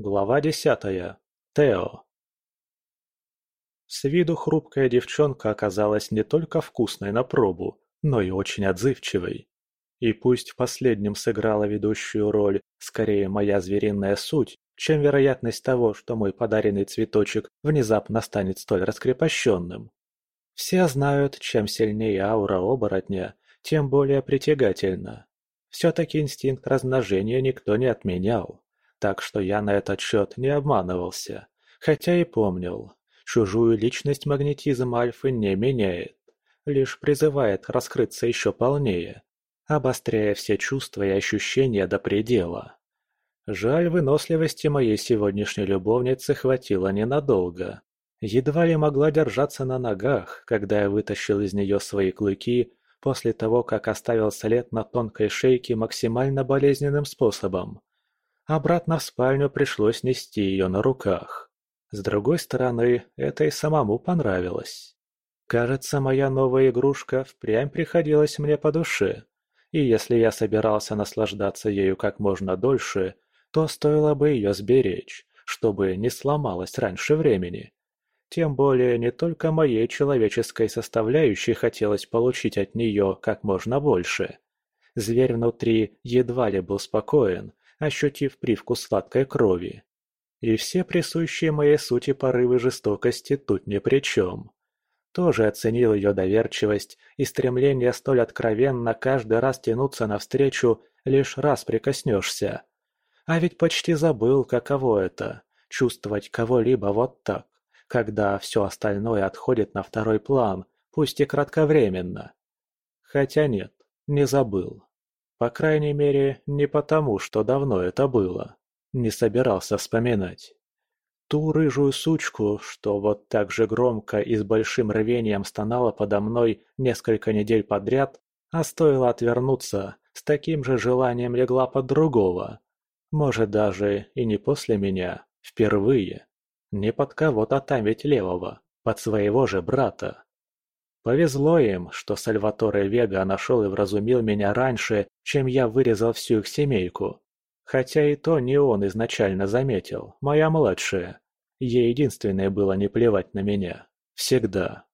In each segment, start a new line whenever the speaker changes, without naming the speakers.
Глава десятая. Тео. С виду хрупкая девчонка оказалась не только вкусной на пробу, но и очень отзывчивой. И пусть в последнем сыграла ведущую роль скорее моя звериная суть, чем вероятность того, что мой подаренный цветочек внезапно станет столь раскрепощенным. Все знают, чем сильнее аура оборотня, тем более притягательна. Все-таки инстинкт размножения никто не отменял, так что я на этот счет не обманывался, хотя и помнил. Чужую личность магнетизм Альфы не меняет, лишь призывает раскрыться еще полнее, обостряя все чувства и ощущения до предела. Жаль, выносливости моей сегодняшней любовницы хватило ненадолго. Едва ли могла держаться на ногах, когда я вытащил из нее свои клыки после того, как оставил след на тонкой шейке максимально болезненным способом. Обратно в спальню пришлось нести ее на руках. С другой стороны, это и самому понравилось. Кажется, моя новая игрушка впрямь приходилась мне по душе. И если я собирался наслаждаться ею как можно дольше, то стоило бы ее сберечь, чтобы не сломалась раньше времени. Тем более не только моей человеческой составляющей хотелось получить от нее как можно больше. Зверь внутри едва ли был спокоен, ощутив привкус сладкой крови. И все присущие моей сути порывы жестокости тут ни при чем. Тоже оценил ее доверчивость и стремление столь откровенно каждый раз тянуться навстречу, лишь раз прикоснешься. А ведь почти забыл, каково это – чувствовать кого-либо вот так когда все остальное отходит на второй план, пусть и кратковременно. Хотя нет, не забыл. По крайней мере, не потому, что давно это было. Не собирался вспоминать. Ту рыжую сучку, что вот так же громко и с большим рвением стонала подо мной несколько недель подряд, а стоило отвернуться, с таким же желанием легла под другого. Может, даже и не после меня, впервые. Не под кого-то там ведь левого, под своего же брата. Повезло им, что Сальваторе Вега нашел и вразумил меня раньше, чем я вырезал всю их семейку. Хотя и то не он изначально заметил, моя младшая. Ей единственное было не плевать на меня. Всегда.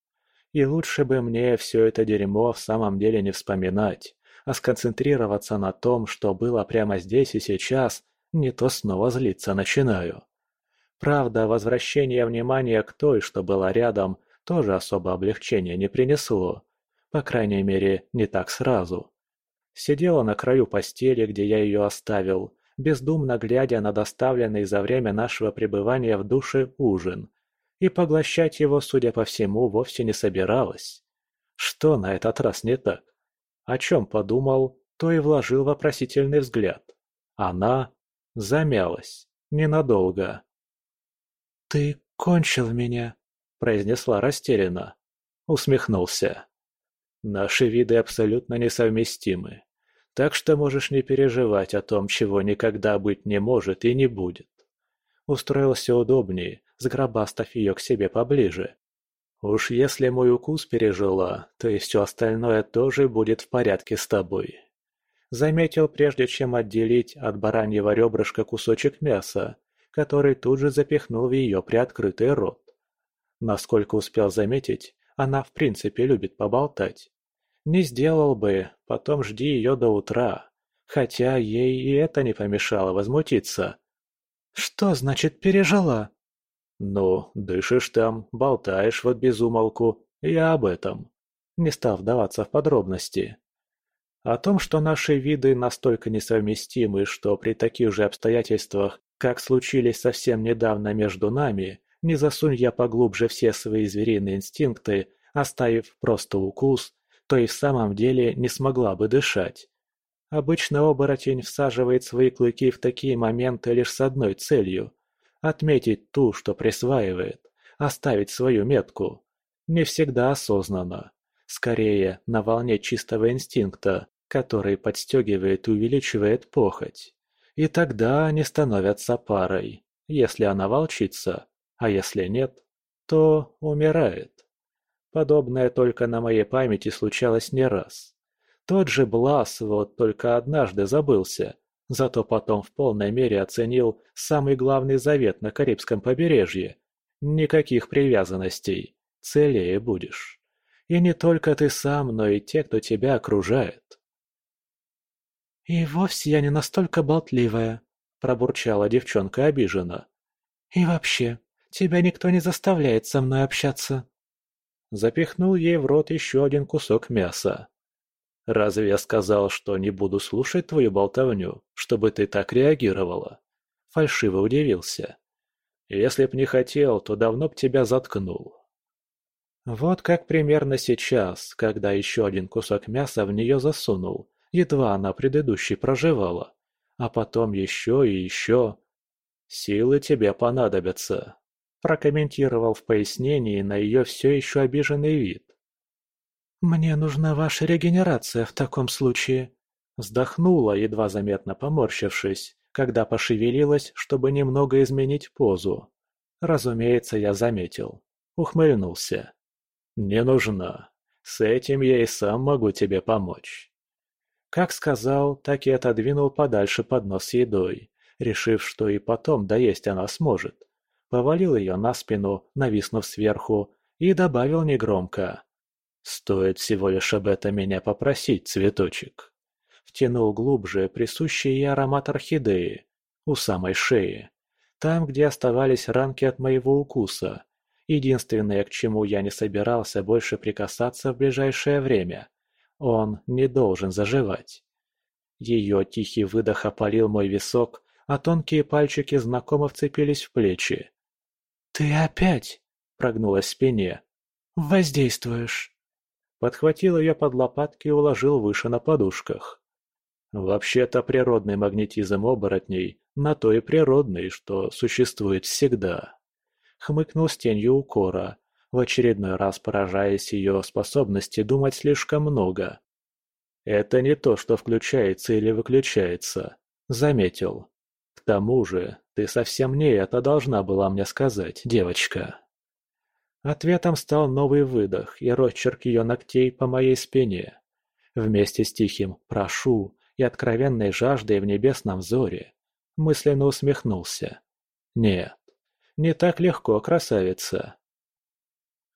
И лучше бы мне все это дерьмо в самом деле не вспоминать, а сконцентрироваться на том, что было прямо здесь и сейчас, не то снова злиться начинаю. Правда, возвращение внимания к той, что была рядом, тоже особо облегчения не принесло. По крайней мере, не так сразу. Сидела на краю постели, где я ее оставил, бездумно глядя на доставленный за время нашего пребывания в душе ужин. И поглощать его, судя по всему, вовсе не собиралась. Что на этот раз не так? О чем подумал, то и вложил вопросительный взгляд. Она замялась. Ненадолго. «Ты кончил меня», – произнесла растерянно. Усмехнулся. «Наши виды абсолютно несовместимы, так что можешь не переживать о том, чего никогда быть не может и не будет». Устроился удобнее, сгробастав ее к себе поближе. «Уж если мой укус пережила, то и все остальное тоже будет в порядке с тобой». Заметил, прежде чем отделить от бараньего ребрышка кусочек мяса, который тут же запихнул в ее приоткрытый рот. Насколько успел заметить, она в принципе любит поболтать. Не сделал бы, потом жди ее до утра. Хотя ей и это не помешало возмутиться. «Что значит пережила?» «Ну, дышишь там, болтаешь вот без умолку, я об этом», не став вдаваться в подробности. О том, что наши виды настолько несовместимы, что при таких же обстоятельствах как случились совсем недавно между нами, не засунь я поглубже все свои звериные инстинкты, оставив просто укус, то и в самом деле не смогла бы дышать. Обычно оборотень всаживает свои клыки в такие моменты лишь с одной целью – отметить ту, что присваивает, оставить свою метку. Не всегда осознанно. Скорее, на волне чистого инстинкта, который подстегивает и увеличивает похоть. И тогда они становятся парой, если она волчица, а если нет, то умирает. Подобное только на моей памяти случалось не раз. Тот же Блас вот только однажды забылся, Зато потом в полной мере оценил самый главный завет на Карибском побережье. Никаких привязанностей. Целее будешь. И не только ты сам, но и те, кто тебя окружает. «И вовсе я не настолько болтливая», – пробурчала девчонка обиженно. «И вообще, тебя никто не заставляет со мной общаться». Запихнул ей в рот еще один кусок мяса. «Разве я сказал, что не буду слушать твою болтовню, чтобы ты так реагировала?» Фальшиво удивился. «Если б не хотел, то давно б тебя заткнул». Вот как примерно сейчас, когда еще один кусок мяса в нее засунул, едва она предыдущий проживала. А потом еще и еще. «Силы тебе понадобятся», – прокомментировал в пояснении на ее все еще обиженный вид. «Мне нужна ваша регенерация в таком случае», – вздохнула, едва заметно поморщившись, когда пошевелилась, чтобы немного изменить позу. Разумеется, я заметил. Ухмыльнулся. «Не нужна. С этим я и сам могу тебе помочь». Как сказал, так и отодвинул подальше поднос с едой, решив, что и потом доесть она сможет. Повалил ее на спину, нависнув сверху, и добавил негромко. Стоит всего лишь об этом меня попросить, цветочек. Втянул глубже присущий ей аромат орхидеи, у самой шеи. Там, где оставались ранки от моего укуса. Единственное, к чему я не собирался больше прикасаться в ближайшее время. Он не должен заживать. Ее тихий выдох опалил мой висок, а тонкие пальчики знакомо вцепились в плечи. «Ты опять!» – прогнулась спине. «Воздействуешь!» подхватил ее под лопатки и уложил выше на подушках. Вообще-то природный магнетизм оборотней на то и природный, что существует всегда. Хмыкнул с тенью укора, в очередной раз поражаясь ее способности думать слишком много. Это не то, что включается или выключается, заметил. К тому же, ты совсем не это должна была мне сказать, девочка. Ответом стал новый выдох и росчерк ее ногтей по моей спине. Вместе с тихим «прошу» и откровенной жаждой в небесном взоре мысленно усмехнулся. «Нет, не так легко, красавица».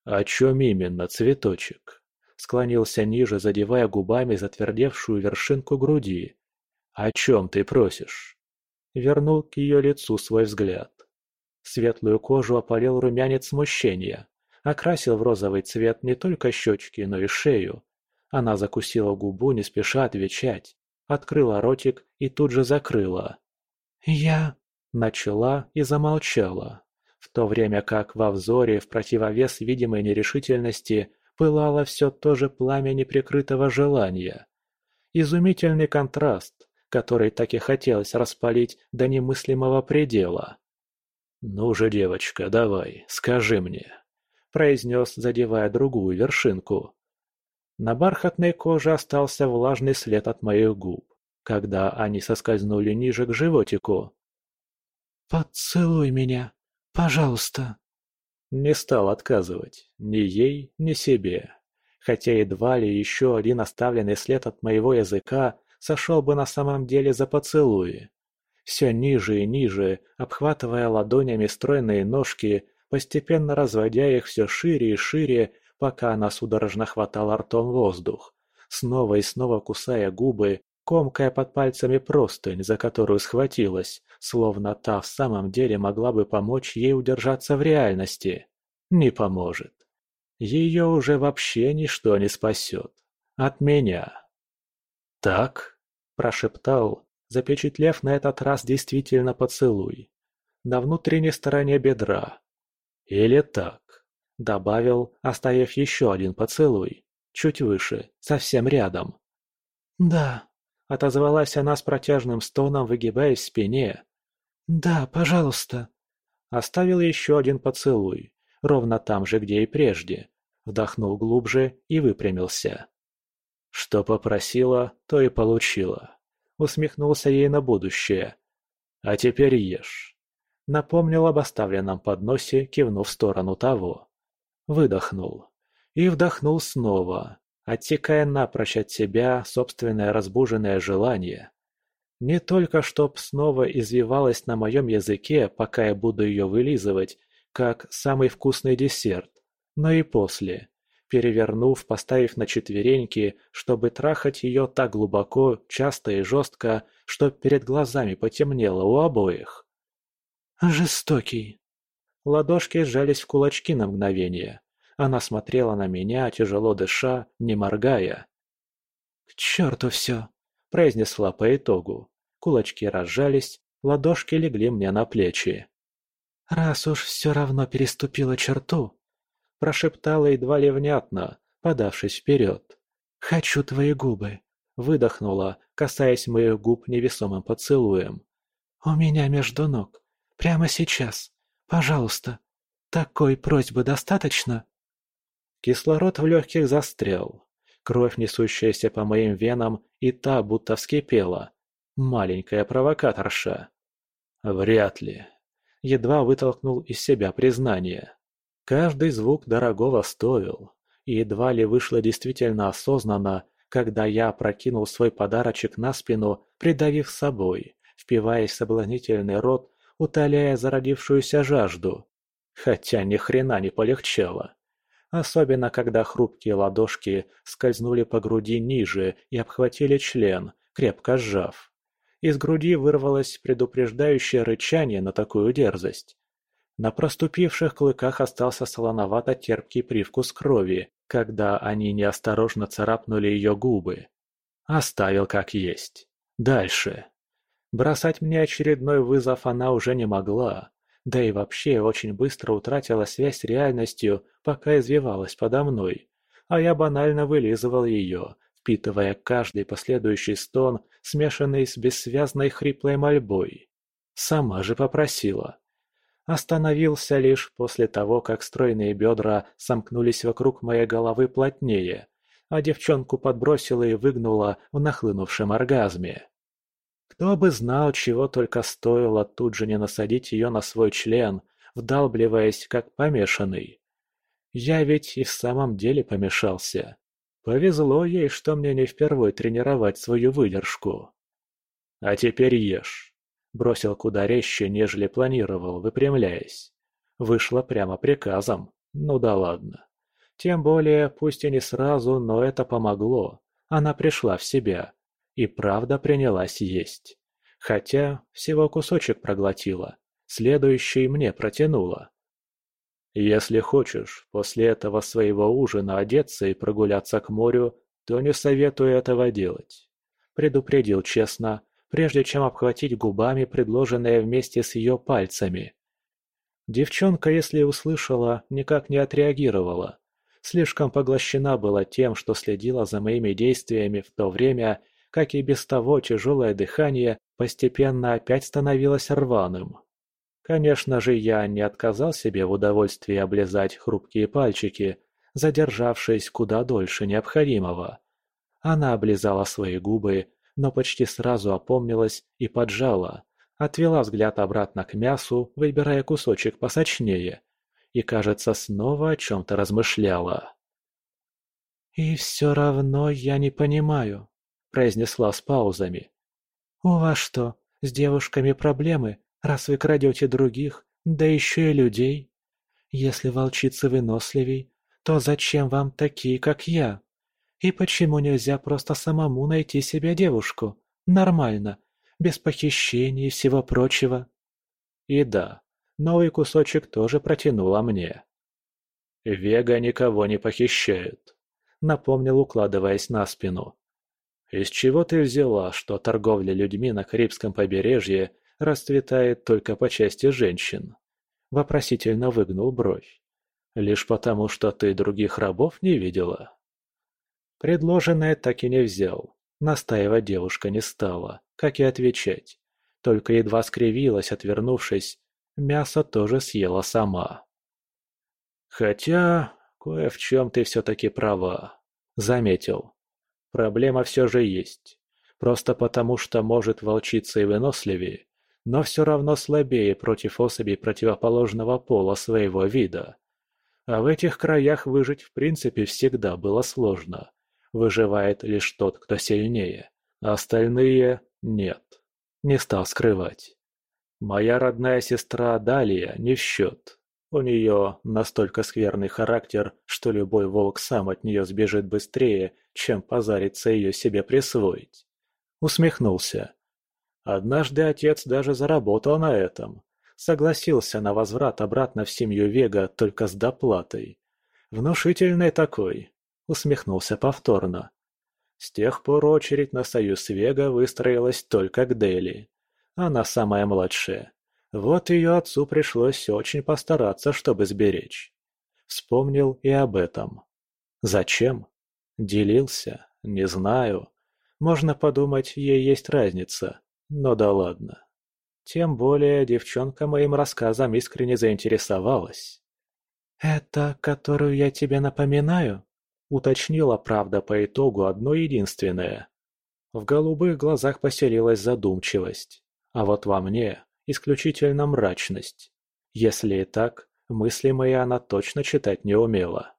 «О чем именно, цветочек?» Склонился ниже, задевая губами затвердевшую вершинку груди. «О чем ты просишь?» Вернул к ее лицу свой взгляд. Светлую кожу опалил румянец смущения окрасил в розовый цвет не только щечки, но и шею. Она закусила губу, не спеша отвечать, открыла ротик и тут же закрыла. «Я...» – начала и замолчала, в то время как во взоре, в противовес видимой нерешительности, пылало все то же пламя неприкрытого желания. Изумительный контраст, который так и хотелось распалить до немыслимого предела. «Ну же, девочка, давай, скажи мне, – произнес, задевая другую вершинку. На бархатной коже остался влажный след от моих губ, когда они соскользнули ниже к животику. «Поцелуй меня, пожалуйста!» Не стал отказывать ни ей, ни себе. Хотя едва ли еще один оставленный след от моего языка сошел бы на самом деле за поцелуи. Все ниже и ниже, обхватывая ладонями стройные ножки, постепенно разводя их все шире и шире, пока она судорожно хватала ртом воздух, снова и снова кусая губы, комкая под пальцами простынь, за которую схватилась, словно та в самом деле могла бы помочь ей удержаться в реальности. Не поможет. Ее уже вообще ничто не спасет. От меня. «Так?» – прошептал, запечатлев на этот раз действительно поцелуй. На внутренней стороне бедра, или так. Добавил, оставив еще один поцелуй. Чуть выше, совсем рядом. «Да», — отозвалась она с протяжным стоном, выгибаясь в спине. «Да, пожалуйста». Оставил еще один поцелуй, ровно там же, где и прежде. Вдохнул глубже и выпрямился. Что попросила, то и получила. Усмехнулся ей на будущее. А теперь ешь. Напомнил об оставленном подносе, кивнув в сторону того. Выдохнул. И вдохнул снова, оттекая напрочь от себя собственное разбуженное желание. Не только чтоб снова извивалась на моем языке, пока я буду ее вылизывать, как самый вкусный десерт, но и после, перевернув, поставив на четвереньки, чтобы трахать ее так глубоко, часто и жестко, что перед глазами потемнело у обоих. «Жестокий!» Ладошки сжались в кулачки на мгновение. Она смотрела на меня, тяжело дыша, не моргая. «К черту все!» – произнесла по итогу. Кулачки разжались, ладошки легли мне на плечи. «Раз уж все равно переступила черту», – прошептала едва ли внятно, подавшись вперед. «Хочу твои губы», – выдохнула, касаясь моих губ невесомым поцелуем. «У меня между ног. Прямо сейчас. Пожалуйста. Такой просьбы достаточно?» Кислород в легких застрял. Кровь, несущаяся по моим венам, и та будто вскипела. Маленькая провокаторша. Вряд ли едва вытолкнул из себя признание. Каждый звук дорогого стоил, и едва ли вышло действительно осознанно, когда я прокинул свой подарочек на спину, придавив собой, впиваясь в соблазнительный рот, утоляя зародившуюся жажду. Хотя ни хрена не полегчало. Особенно, когда хрупкие ладошки скользнули по груди ниже и обхватили член, крепко сжав. Из груди вырвалось предупреждающее рычание на такую дерзость. На проступивших клыках остался солоновато-терпкий привкус крови, когда они неосторожно царапнули ее губы. Оставил как есть. Дальше. Бросать мне очередной вызов она уже не могла, да и вообще очень быстро утратила связь с реальностью, пока извивалась подо мной, а я банально вылизывал ее, впитывая каждый последующий стон, смешанный с бессвязной хриплой мольбой. Сама же попросила. Остановился лишь после того, как стройные бедра сомкнулись вокруг моей головы плотнее, а девчонку подбросила и выгнула в нахлынувшем оргазме. Кто бы знал, чего только стоило тут же не насадить ее на свой член, вдалбливаясь, как помешанный. Я ведь и в самом деле помешался. Повезло ей, что мне не впервой тренировать свою выдержку. «А теперь ешь», — бросил куда резче, нежели планировал, выпрямляясь. Вышло прямо приказом. Ну да ладно. Тем более, пусть и не сразу, но это помогло. Она пришла в себя. И правда принялась есть. Хотя всего кусочек проглотила. Следующий мне протянула. Если хочешь после этого своего ужина одеться и прогуляться к морю, то не советую этого делать. Предупредил честно, прежде чем обхватить губами предложенное вместе с ее пальцами. Девчонка, если услышала, никак не отреагировала. Слишком поглощена была тем, что следила за моими действиями в то время, как и без того тяжелое дыхание постепенно опять становилось рваным. Конечно же, я не отказал себе в удовольствии облизать хрупкие пальчики, задержавшись куда дольше необходимого. Она облизала свои губы, но почти сразу опомнилась и поджала, отвела взгляд обратно к мясу, выбирая кусочек посочнее, и, кажется, снова о чем-то размышляла. «И все равно я не понимаю», — произнесла с паузами. «У вас что, с девушками проблемы, раз вы крадете других, да еще и людей. Если волчицы выносливей, то зачем вам такие, как я? И почему нельзя просто самому найти себе девушку? Нормально, без похищений и всего прочего. И да, новый кусочек тоже протянула мне. «Вега никого не похищает», — напомнил, укладываясь на спину. «Из чего ты взяла, что торговля людьми на Карибском побережье расцветает только по части женщин. Вопросительно выгнул бровь. Лишь потому, что ты других рабов не видела. Предложенное так и не взял. Настаивать девушка не стала, как и отвечать. Только едва скривилась, отвернувшись. Мясо тоже съела сама. Хотя, кое в чем ты все-таки права, заметил. Проблема все же есть. Просто потому, что может волчиться и выносливее, но все равно слабее против особей противоположного пола своего вида. А в этих краях выжить в принципе всегда было сложно. Выживает лишь тот, кто сильнее, а остальные – нет. не стал скрывать. Моя родная сестра Далия не в счет. У нее настолько скверный характер, что любой волк сам от нее сбежит быстрее, чем позарится ее себе присвоить. Усмехнулся. Однажды отец даже заработал на этом. Согласился на возврат обратно в семью Вега только с доплатой. Внушительный такой. Усмехнулся повторно. С тех пор очередь на союз Вега выстроилась только к Дели. Она самая младшая. Вот ее отцу пришлось очень постараться, чтобы сберечь. Вспомнил и об этом. Зачем? Делился? Не знаю. Можно подумать, ей есть разница. Но да ладно. Тем более девчонка моим рассказом искренне заинтересовалась. «Это, которую я тебе напоминаю?» Уточнила правда по итогу одно единственное. В голубых глазах поселилась задумчивость. А вот во мне исключительно мрачность. Если и так, мысли мои она точно читать не умела.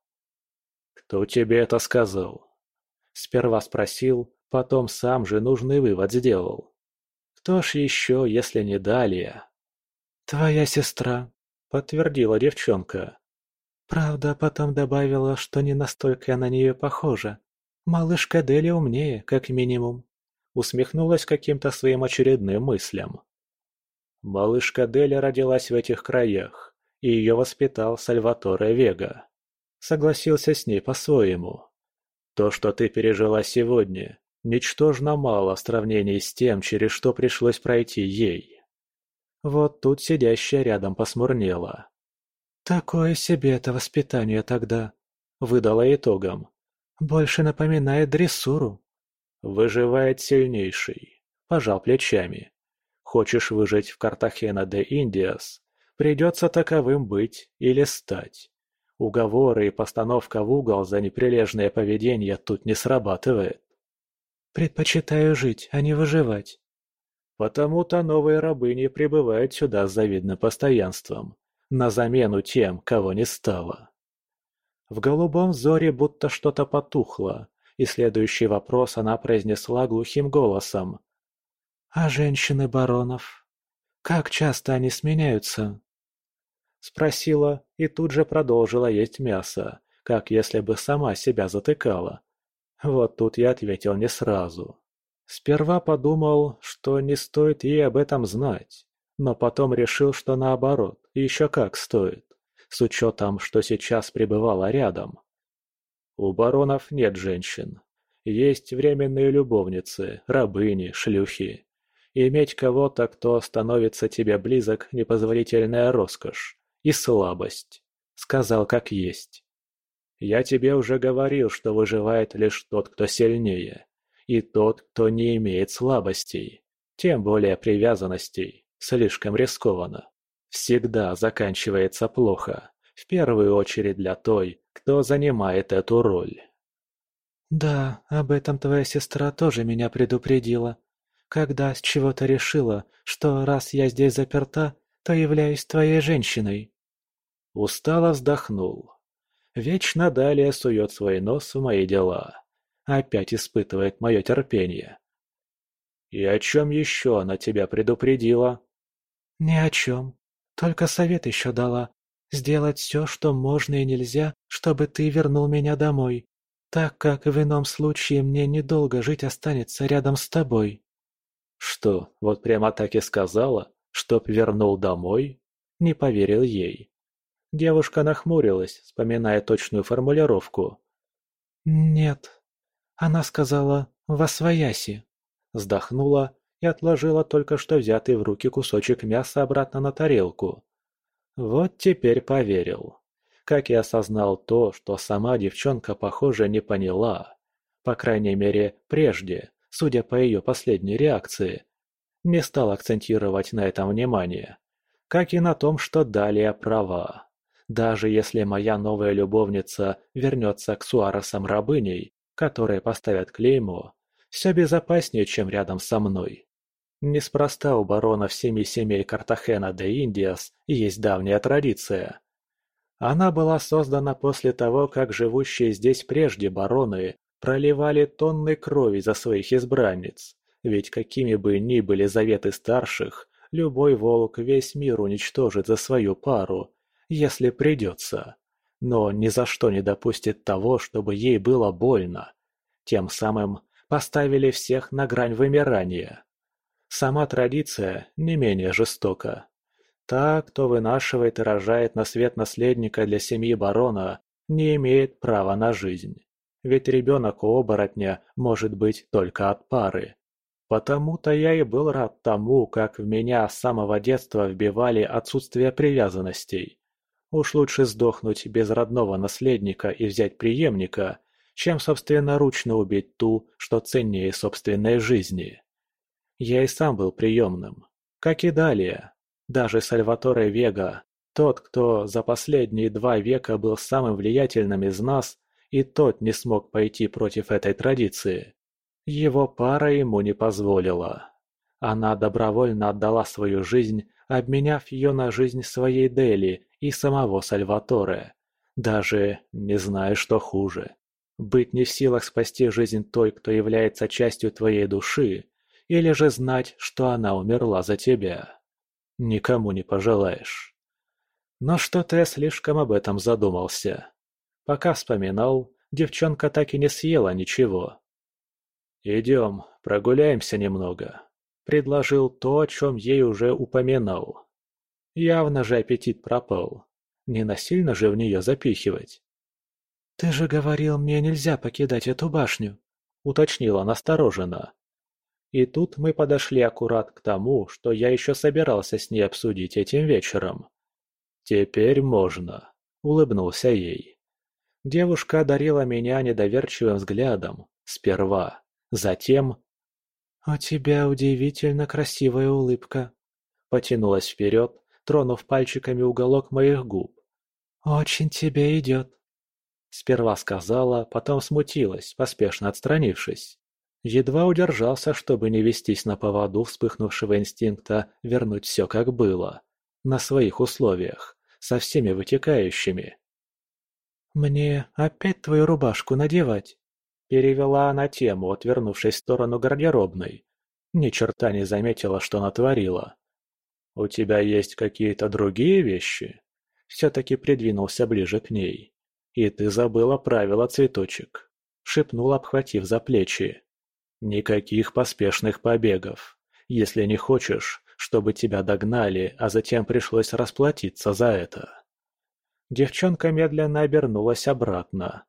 «Кто тебе это сказал?» Сперва спросил, потом сам же нужный вывод сделал. «Кто ж еще, если не Далия?» «Твоя сестра», — подтвердила девчонка. Правда, потом добавила, что не настолько я на нее похожа. Малышка Дели умнее, как минимум усмехнулась каким-то своим очередным мыслям. Малышка Деля родилась в этих краях, и ее воспитал Сальваторе Вега. Согласился с ней по-своему. То, что ты пережила сегодня, ничтожно мало в сравнении с тем, через что пришлось пройти ей. Вот тут сидящая рядом посмурнела. «Такое себе это воспитание тогда», — выдала итогом. «Больше напоминает дрессуру». Выживает сильнейший. Пожал плечами. Хочешь выжить в Картахена де Индиас, придется таковым быть или стать. Уговоры и постановка в угол за неприлежное поведение тут не срабатывает. Предпочитаю жить, а не выживать. Потому-то новые рабыни прибывают сюда с завидным постоянством, на замену тем, кого не стало. В голубом зоре будто что-то потухло, и следующий вопрос она произнесла глухим голосом. «А женщины баронов? Как часто они сменяются?» Спросила и тут же продолжила есть мясо, как если бы сама себя затыкала. Вот тут я ответил не сразу. Сперва подумал, что не стоит ей об этом знать, но потом решил, что наоборот, еще как стоит, с учетом, что сейчас пребывала рядом. У баронов нет женщин. Есть временные любовницы, рабыни, шлюхи. Иметь кого-то, кто становится тебе близок, непозволительная роскошь и слабость. Сказал как есть. Я тебе уже говорил, что выживает лишь тот, кто сильнее. И тот, кто не имеет слабостей. Тем более привязанностей. Слишком рискованно. Всегда заканчивается плохо. В первую очередь для той, кто занимает эту роль. «Да, об этом твоя сестра тоже меня предупредила. Когда с чего-то решила, что раз я здесь заперта, то являюсь твоей женщиной». Устало вздохнул. Вечно далее сует свой нос в мои дела. Опять испытывает мое терпение. «И о чем еще она тебя предупредила?» «Ни о чем. Только совет еще дала. Сделать все, что можно и нельзя, чтобы ты вернул меня домой, так как в ином случае мне недолго жить останется рядом с тобой». «Что, вот прямо так и сказала, чтоб вернул домой?» Не поверил ей. Девушка нахмурилась, вспоминая точную формулировку. «Нет». Она сказала «восвояси». Вздохнула и отложила только что взятый в руки кусочек мяса обратно на тарелку. Вот теперь поверил. Как и осознал то, что сама девчонка, похоже, не поняла. По крайней мере, прежде, судя по ее последней реакции. Не стал акцентировать на этом внимание. Как и на том, что далее права. Даже если моя новая любовница вернется к Суаресам рабыней, которые поставят клеймо, все безопаснее, чем рядом со мной. Неспроста у баронов семи семей Картахена де Индиас есть давняя традиция. Она была создана после того, как живущие здесь прежде бароны проливали тонны крови за своих избранниц, ведь какими бы ни были заветы старших, любой волк весь мир уничтожит за свою пару, если придется. Но ни за что не допустит того, чтобы ей было больно. Тем самым поставили всех на грань вымирания. Сама традиция не менее жестока. Та, кто вынашивает и рожает на свет наследника для семьи барона, не имеет права на жизнь. Ведь ребенок у оборотня может быть только от пары. Потому-то я и был рад тому, как в меня с самого детства вбивали отсутствие привязанностей. Уж лучше сдохнуть без родного наследника и взять преемника, чем собственноручно убить ту, что ценнее собственной жизни. Я и сам был приемным, как и далее. Даже Сальваторе Вега, тот, кто за последние два века был самым влиятельным из нас, и тот не смог пойти против этой традиции. Его пара ему не позволила. Она добровольно отдала свою жизнь, обменяв ее на жизнь своей Дели и самого Сальваторе. Даже не зная, что хуже. Быть не в силах спасти жизнь той, кто является частью твоей души, или же знать, что она умерла за тебя никому не пожелаешь. Но что-то я слишком об этом задумался. Пока вспоминал, девчонка так и не съела ничего. «Идем, прогуляемся немного», — предложил то, о чем ей уже упоминал. Явно же аппетит пропал. Не насильно же в нее запихивать.
«Ты же говорил, мне нельзя покидать эту башню», — уточнила настороженно.
И тут мы подошли аккурат к тому, что я еще собирался с ней обсудить этим вечером. «Теперь можно», — улыбнулся ей. Девушка одарила меня недоверчивым взглядом. Сперва. Затем...
«У тебя удивительно красивая улыбка», — потянулась вперед, тронув пальчиками уголок моих губ. «Очень тебе идет».
Сперва сказала, потом смутилась, поспешно отстранившись. Едва удержался, чтобы не вестись на поводу вспыхнувшего инстинкта вернуть все как было. На своих условиях, со всеми вытекающими.
«Мне опять твою рубашку надевать?»
Перевела она тему, отвернувшись в сторону гардеробной. Ни черта не заметила, что натворила. «У тебя есть какие-то другие вещи?» Все-таки придвинулся ближе к ней. «И ты забыла правила, цветочек», — шепнул, обхватив за плечи. Никаких поспешных побегов. Если не хочешь, чтобы тебя догнали, а затем пришлось расплатиться за это. Девчонка медленно обернулась обратно.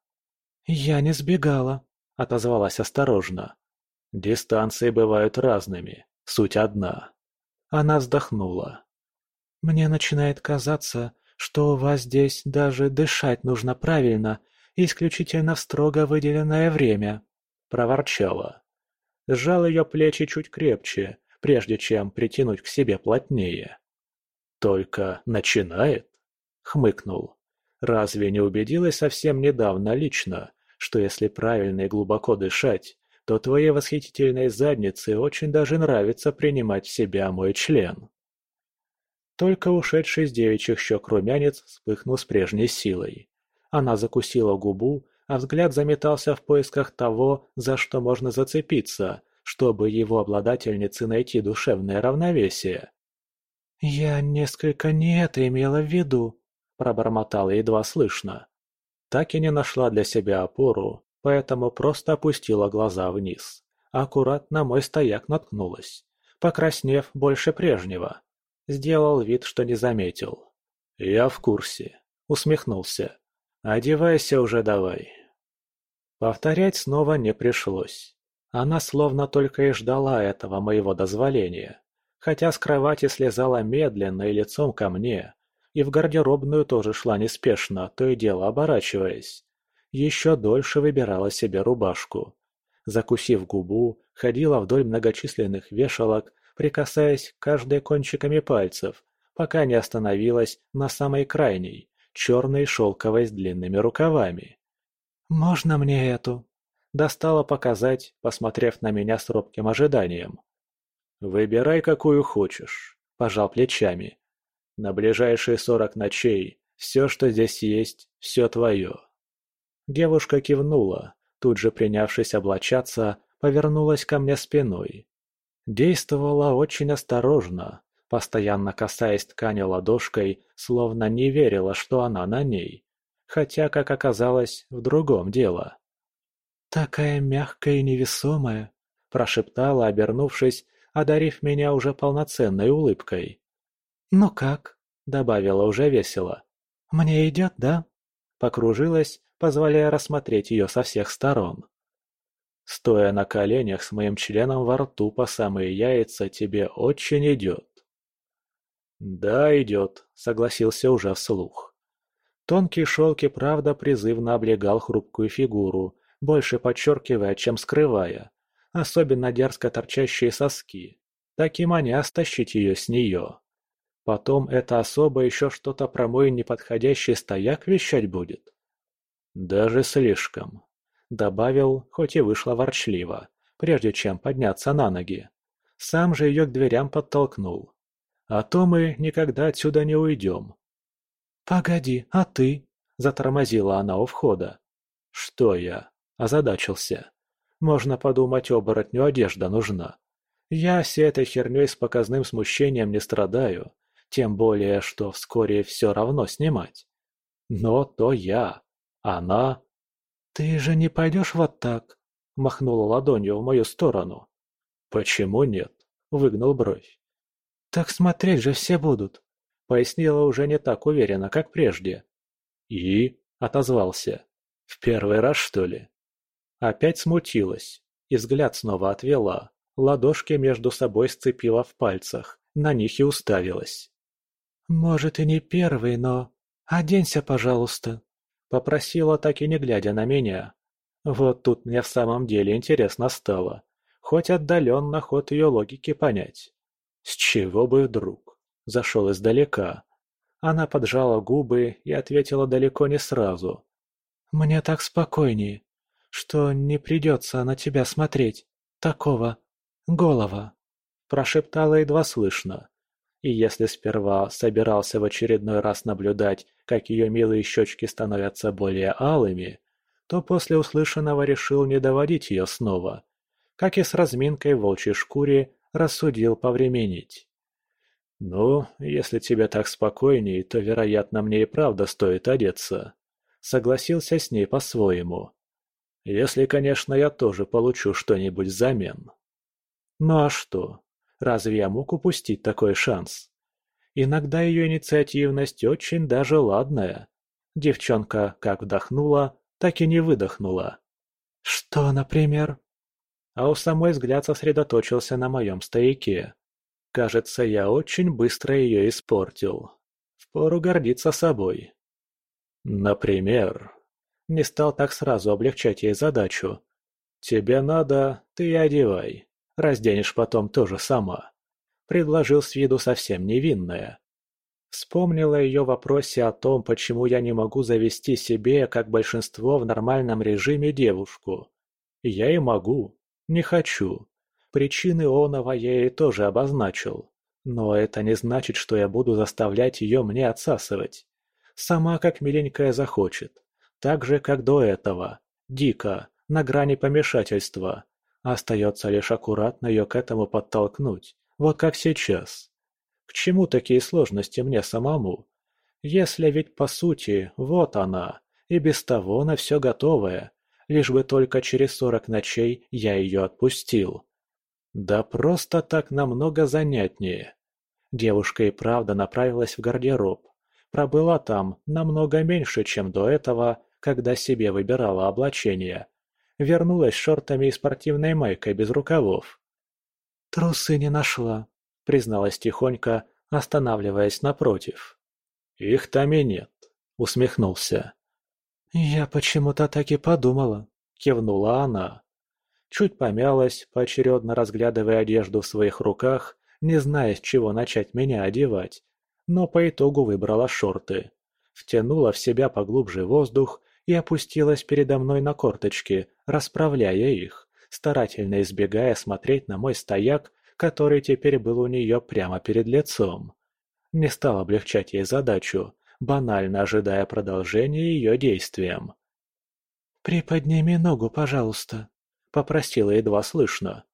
«Я не сбегала», — отозвалась осторожно.
«Дистанции бывают разными, суть одна». Она вздохнула.
«Мне начинает казаться, что у вас здесь даже дышать нужно правильно, исключительно в строго выделенное время», — проворчала
сжал ее плечи чуть крепче, прежде чем притянуть к себе плотнее. «Только начинает?» — хмыкнул. «Разве не убедилась совсем недавно лично, что если правильно и глубоко дышать, то твоей восхитительной заднице очень даже нравится принимать в себя мой член?» Только ушедший с девичьих щек румянец вспыхнул с прежней силой. Она закусила губу, а взгляд заметался в поисках того, за что можно зацепиться, чтобы его обладательнице найти душевное равновесие.
«Я несколько не это имела в виду», – пробормотала едва слышно.
Так и не нашла для себя опору, поэтому просто опустила глаза вниз. Аккуратно мой стояк наткнулась, покраснев больше прежнего. Сделал вид, что не заметил. «Я в курсе», — усмехнулся. «Одевайся уже давай, Повторять снова не пришлось. Она словно только и ждала этого моего дозволения. Хотя с кровати слезала медленно и лицом ко мне. И в гардеробную тоже шла неспешно, то и дело оборачиваясь. Еще дольше выбирала себе рубашку. Закусив губу, ходила вдоль многочисленных вешалок, прикасаясь каждой кончиками пальцев, пока не остановилась на самой крайней, черной шелковой с длинными рукавами.
«Можно мне эту?»
Достала показать, посмотрев на меня с робким ожиданием. «Выбирай, какую хочешь», – пожал плечами. «На ближайшие сорок ночей все, что здесь есть, все твое». Девушка кивнула, тут же принявшись облачаться, повернулась ко мне спиной. Действовала очень осторожно, постоянно касаясь ткани ладошкой, словно не верила, что она на ней. Хотя, как оказалось, в другом дело.
«Такая мягкая и невесомая», – прошептала, обернувшись, одарив меня уже полноценной улыбкой. «Ну как?» – добавила уже весело. «Мне идет, да?» Покружилась, позволяя рассмотреть ее со всех сторон.
Стоя на коленях с моим членом во рту по самые яйца, тебе очень идет. Да, идет, согласился уже вслух. Тонкий шелк и правда призывно облегал хрупкую фигуру, больше подчеркивая, чем скрывая. Особенно дерзко торчащие соски. Так и маня стащить ее с нее. Потом это особо еще что-то про мой неподходящий стояк вещать будет. Даже слишком. Добавил, хоть и вышло ворчливо, прежде чем подняться на ноги. Сам же ее к дверям подтолкнул. А то мы никогда отсюда не уйдем.
«Погоди, а ты?» – затормозила она у входа.
«Что я?» – озадачился. «Можно подумать, оборотню одежда нужна. Я всей этой херней с показным смущением не страдаю, тем более, что вскоре все равно снимать. Но то я. Она
«Ты же не пойдешь вот так?» – махнула ладонью в мою сторону.
«Почему нет?» – выгнал бровь.
«Так смотреть же все будут», – пояснила уже не так уверенно, как прежде.
«И?» – отозвался. «В первый раз, что ли?» Опять смутилась и взгляд снова отвела, ладошки между собой сцепила в пальцах, на них и уставилась.
«Может, и не первый, но... Оденься, пожалуйста»,
Попросила, так и не глядя на меня. Вот тут мне в самом деле интересно стало. Хоть отдаленно ход ее логики понять. С чего бы вдруг? Зашел издалека. Она поджала губы и ответила далеко не сразу.
«Мне так спокойнее, что не придется на тебя смотреть. Такого. Голова», – прошептала едва слышно.
И если сперва собирался в очередной раз наблюдать, как ее милые щечки становятся более алыми, то после услышанного решил не доводить ее снова. Как и с разминкой в волчьей шкуре, рассудил повременить. «Ну, если тебе так спокойней, то, вероятно, мне и правда стоит одеться». Согласился с ней по-своему. «Если, конечно, я тоже получу что-нибудь взамен». Ну а что? Разве я мог упустить такой шанс? Иногда ее инициативность очень даже ладная. Девчонка как вдохнула, так и не выдохнула.
«Что, например?»
А у самой взгляд сосредоточился на моем стояке. Кажется, я очень быстро ее испортил. Впору гордиться собой. Например, не стал так сразу облегчать ей задачу. Тебе надо, ты одевай. Разденешь потом тоже сама. Предложил с виду совсем невинное. Вспомнила ее вопросе о том, почему я не могу завести себе, как большинство в нормальном режиме, девушку. Я и могу. Не хочу. Причины оного я ей тоже обозначил. Но это не значит, что я буду заставлять ее мне отсасывать. Сама как миленькая захочет. Так же, как до этого. Дико, на грани помешательства. Остается лишь аккуратно ее к этому подтолкнуть, вот как сейчас. К чему такие сложности мне самому? Если ведь по сути, вот она, и без того на все готовая, лишь бы только через сорок ночей я ее отпустил. Да просто так намного занятнее. Девушка и правда направилась в гардероб. Пробыла там намного меньше, чем до этого, когда себе выбирала облачение. Вернулась с шортами и спортивной майкой без рукавов.
«Трусы не нашла», — призналась тихонько, останавливаясь напротив.
«Их там и нет», — усмехнулся.
«Я почему-то так и подумала», — кивнула она.
Чуть помялась, поочередно разглядывая одежду в своих руках, не зная, с чего начать меня одевать, но по итогу выбрала шорты. Втянула в себя поглубже воздух и опустилась передо мной на корточки, расправляя их, старательно избегая смотреть на мой стояк, который теперь был у нее прямо перед лицом. Не стал облегчать ей задачу, банально ожидая продолжения ее действиям.
«Приподними ногу, пожалуйста», — попросила едва слышно.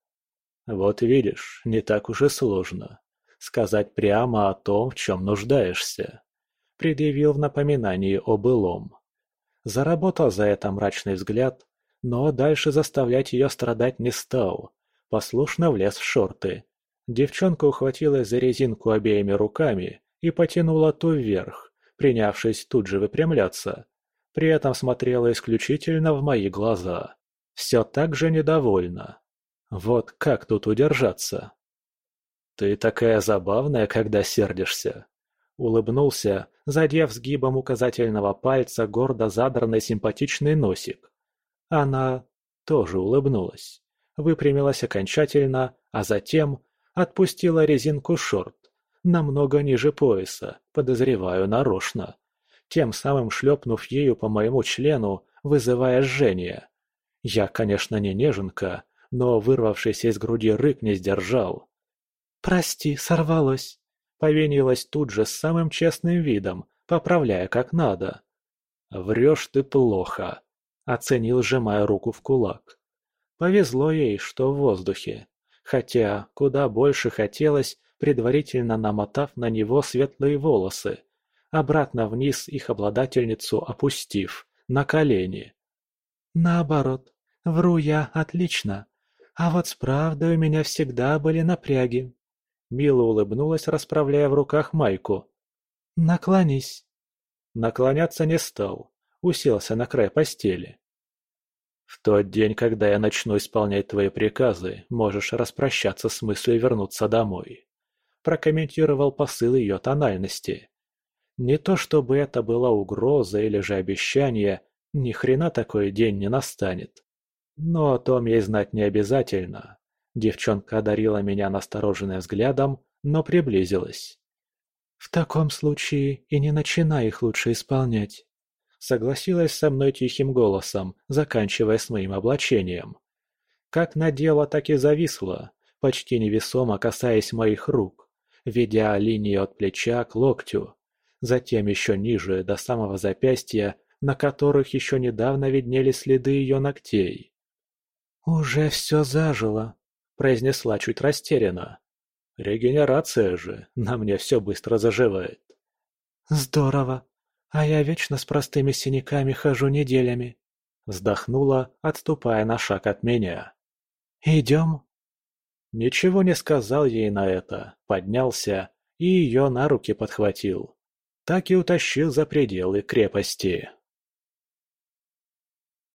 Вот видишь, не так уж и сложно. Сказать прямо о том, в чем нуждаешься. Предъявил в напоминании о былом. Заработал за это мрачный взгляд, но дальше заставлять ее страдать не стал. Послушно влез в шорты. Девчонка ухватилась за резинку обеими руками и потянула ту вверх, принявшись тут же выпрямляться. При этом смотрела исключительно в мои глаза. Все так же недовольна. Вот как тут удержаться? «Ты такая забавная, когда сердишься!» Улыбнулся, задев сгибом указательного пальца гордо задранный симпатичный носик. Она тоже улыбнулась, выпрямилась окончательно, а затем отпустила резинку шорт, намного ниже пояса, подозреваю нарочно, тем самым шлепнув ею по моему члену, вызывая жжение. Я, конечно, не неженка, но вырвавшийся из груди рык не сдержал. «Прости, сорвалось», — повинилась тут же с самым честным видом, поправляя как надо. «Врешь ты плохо», — оценил, сжимая руку в кулак. Повезло ей, что в воздухе, хотя куда больше хотелось, предварительно намотав на него светлые волосы, обратно вниз их обладательницу опустив, на колени. «Наоборот, вру я отлично, а вот с правдой у меня всегда были напряги». Мила улыбнулась, расправляя в руках майку. «Наклонись». Наклоняться не стал, уселся на край постели. «В тот день, когда я начну исполнять твои приказы, можешь распрощаться с мыслью вернуться домой», прокомментировал посыл ее тональности. Не то чтобы это была угроза или же обещание, ни хрена такой день не настанет. Но о том ей знать не обязательно. Девчонка одарила меня настороженным взглядом, но приблизилась. «В таком случае и не начинай их лучше исполнять», согласилась со мной тихим голосом, заканчивая с моим облачением. Как надела, так и зависла, почти невесомо касаясь моих рук, ведя линию от плеча к локтю затем еще ниже, до самого запястья, на которых еще недавно виднелись следы ее ногтей. «Уже все зажило», — произнесла чуть растерянно. «Регенерация же, на мне все быстро заживает». «Здорово. А я вечно с простыми синяками хожу неделями», — вздохнула, отступая на шаг от меня. «Идем?» Ничего не сказал ей на это, поднялся и ее на руки подхватил так и утащил за пределы крепости.